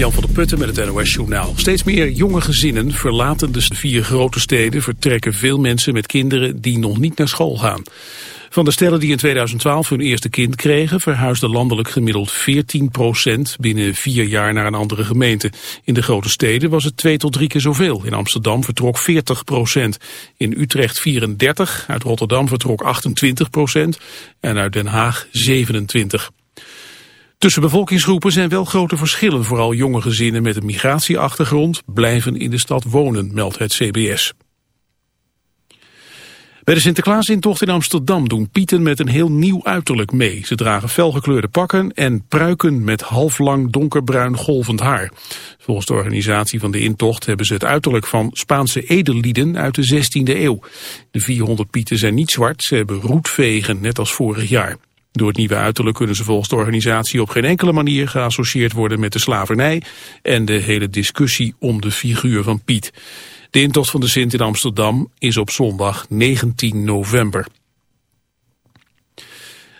Jan van der Putten met het NOS-journaal. Steeds meer jonge gezinnen verlaten de vier grote steden... vertrekken veel mensen met kinderen die nog niet naar school gaan. Van de stellen die in 2012 hun eerste kind kregen... verhuisde landelijk gemiddeld 14% binnen vier jaar naar een andere gemeente. In de grote steden was het twee tot drie keer zoveel. In Amsterdam vertrok 40% In Utrecht 34, uit Rotterdam vertrok 28% en uit Den Haag 27 Tussen bevolkingsgroepen zijn wel grote verschillen. Vooral jonge gezinnen met een migratieachtergrond blijven in de stad wonen, meldt het CBS. Bij de Sinterklaasintocht in Amsterdam doen pieten met een heel nieuw uiterlijk mee. Ze dragen felgekleurde pakken en pruiken met halflang donkerbruin golvend haar. Volgens de organisatie van de intocht hebben ze het uiterlijk van Spaanse edellieden uit de 16e eeuw. De 400 pieten zijn niet zwart, ze hebben roetvegen, net als vorig jaar. Door het nieuwe uiterlijk kunnen ze volgens de organisatie op geen enkele manier geassocieerd worden met de slavernij en de hele discussie om de figuur van Piet. De intocht van de Sint in Amsterdam is op zondag 19 november.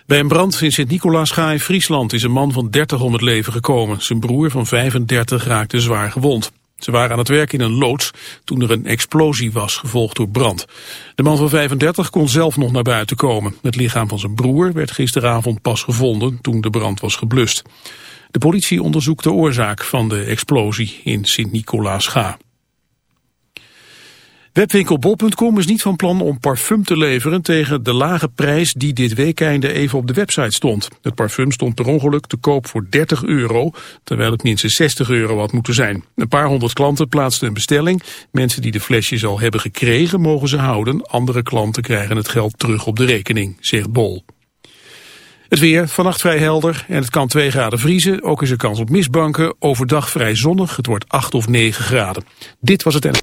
Bij een brand in Sint-Nicolaasga in Friesland is een man van 30 om het leven gekomen. Zijn broer van 35 raakte zwaar gewond. Ze waren aan het werk in een loods toen er een explosie was, gevolgd door brand. De man van 35 kon zelf nog naar buiten komen. Het lichaam van zijn broer werd gisteravond pas gevonden toen de brand was geblust. De politie onderzoekt de oorzaak van de explosie in Sint-Nicolaas-Ga. Webwinkel is niet van plan om parfum te leveren tegen de lage prijs die dit weekende even op de website stond. Het parfum stond per ongeluk te koop voor 30 euro, terwijl het minstens 60 euro had moeten zijn. Een paar honderd klanten plaatsten een bestelling. Mensen die de flesjes al hebben gekregen mogen ze houden. Andere klanten krijgen het geld terug op de rekening, zegt Bol. Het weer, vannacht vrij helder en het kan 2 graden vriezen. Ook is er kans op mistbanken. Overdag vrij zonnig, het wordt 8 of 9 graden. Dit was het en...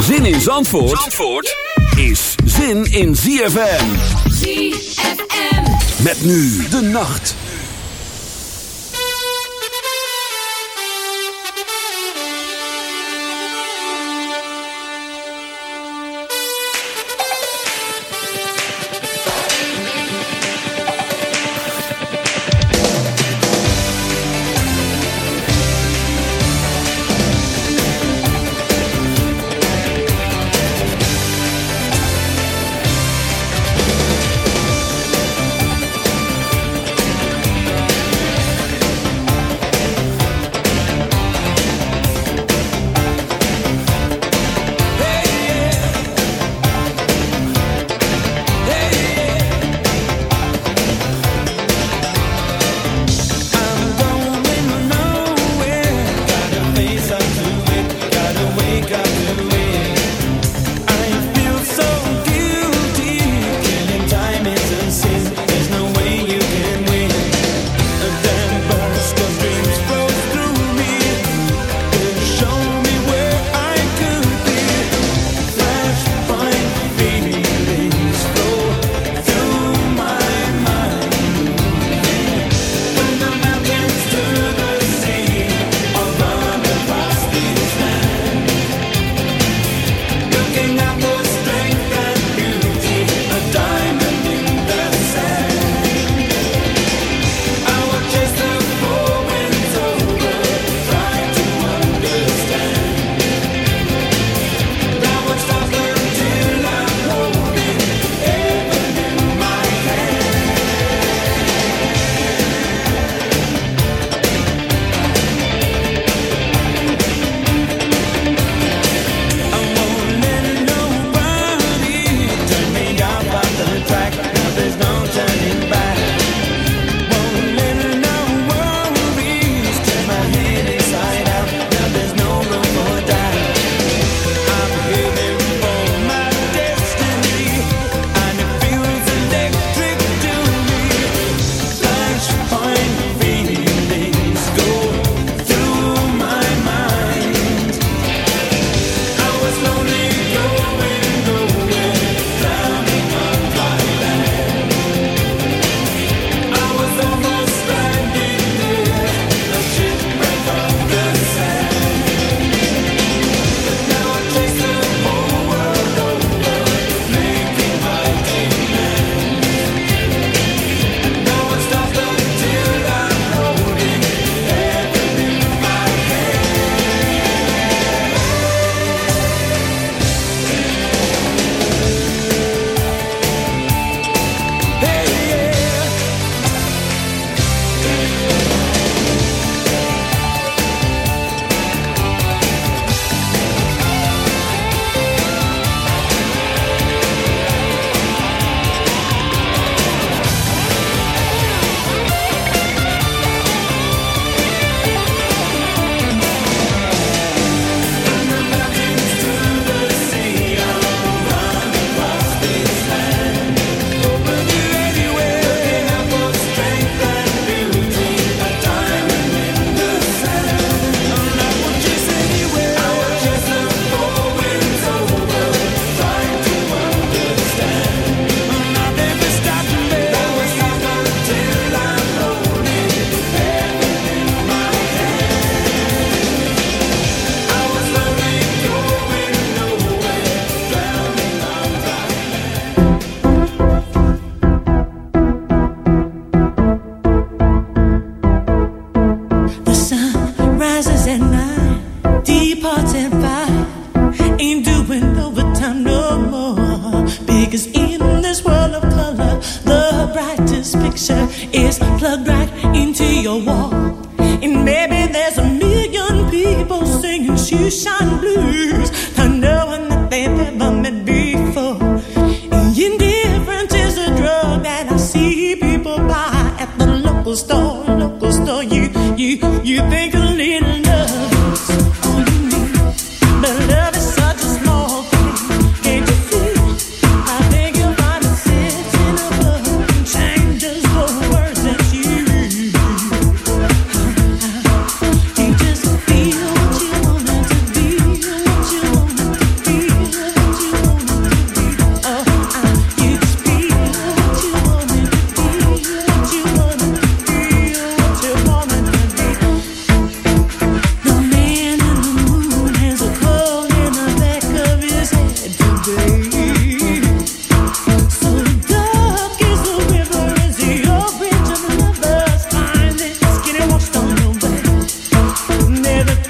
Zin in Zandvoort, Zandvoort is zin in ZFM. ZFM. Met nu de nacht. there the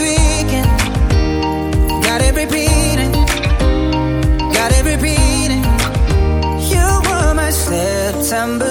September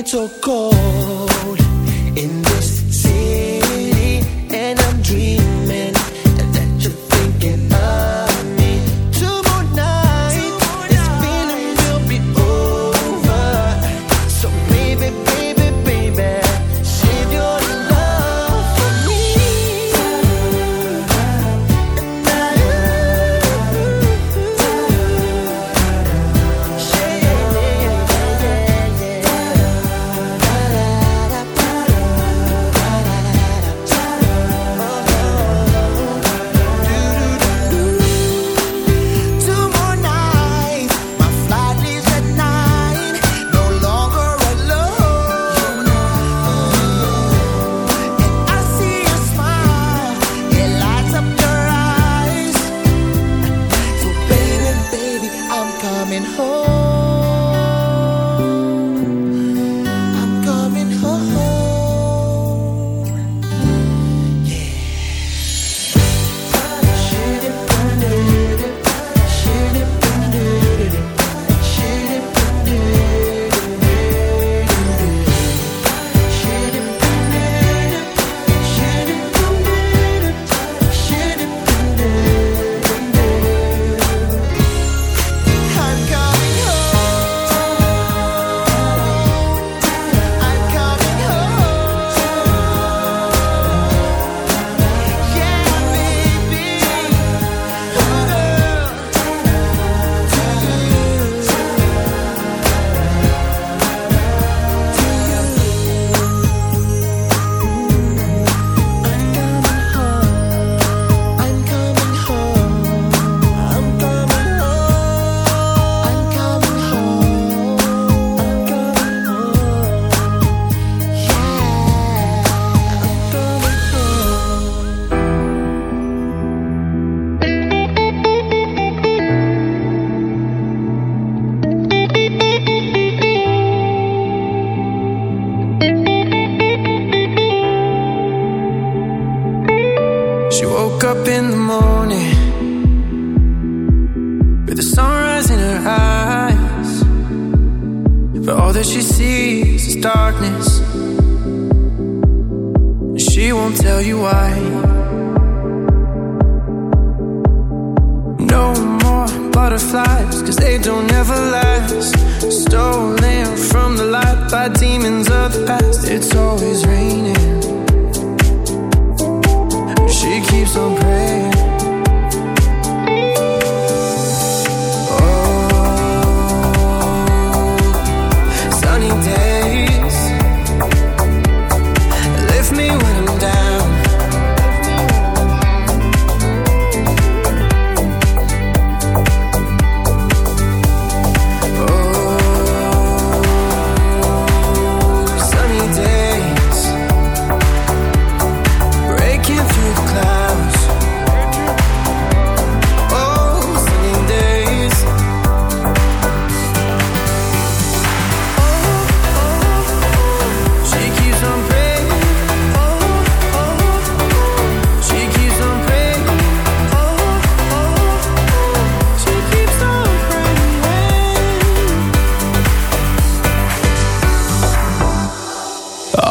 It's so cold in this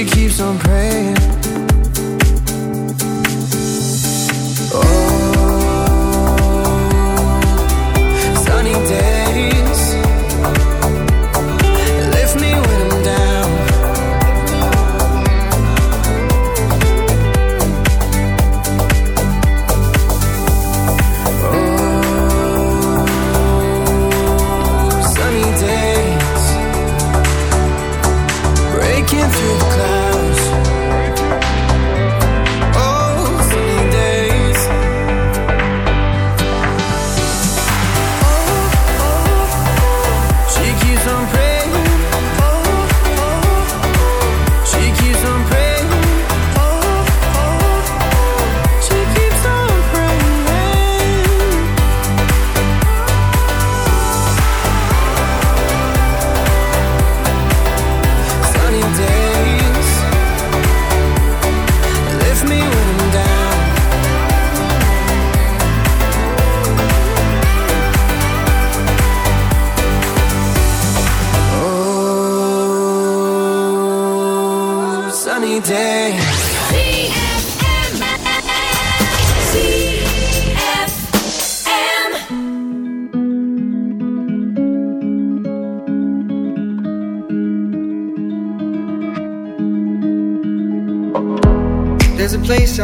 it keeps on praying. Oh, sunny day.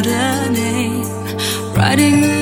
a name, writing